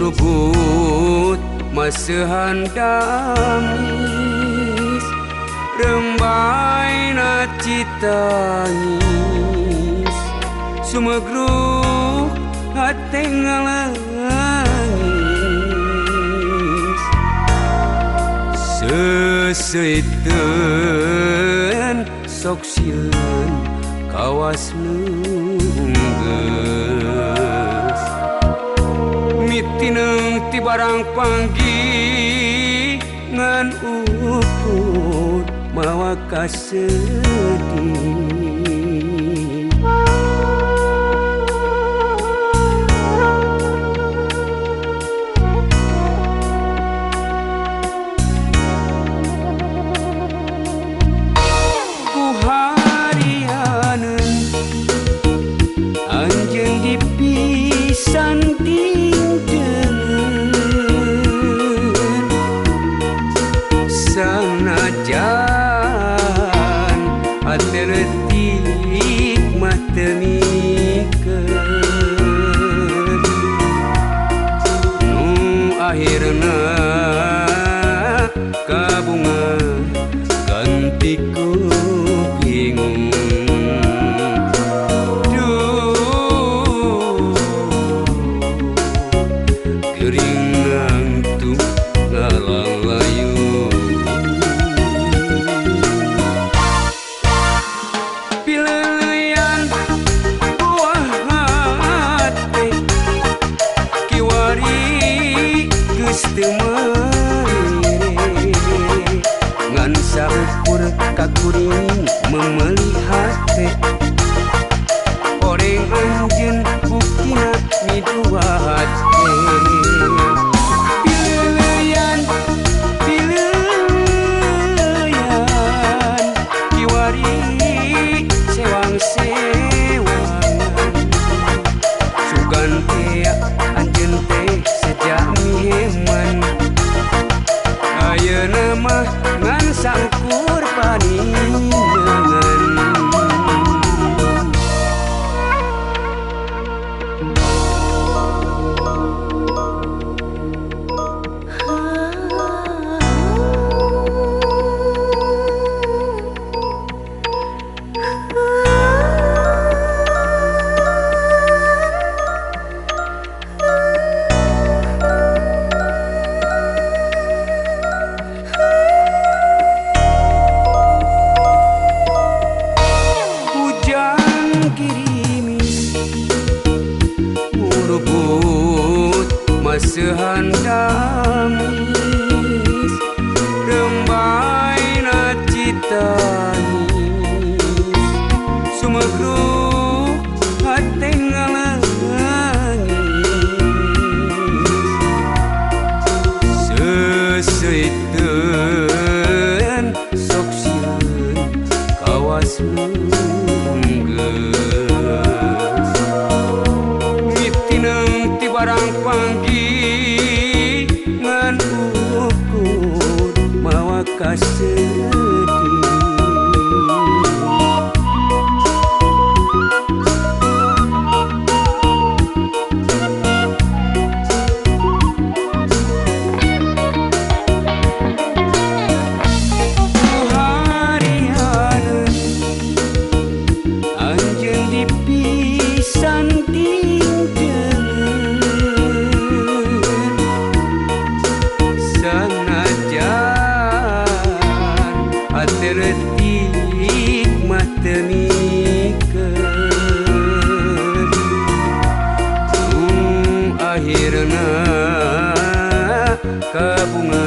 rubut masa damis rembai na citangis sumegruh hati ngalangis. Seseiten sok kawas nunggeun mitineng ti barang panggi ngan uput mawa kasedih. dura Ciamis Rembainak cita костей kabungan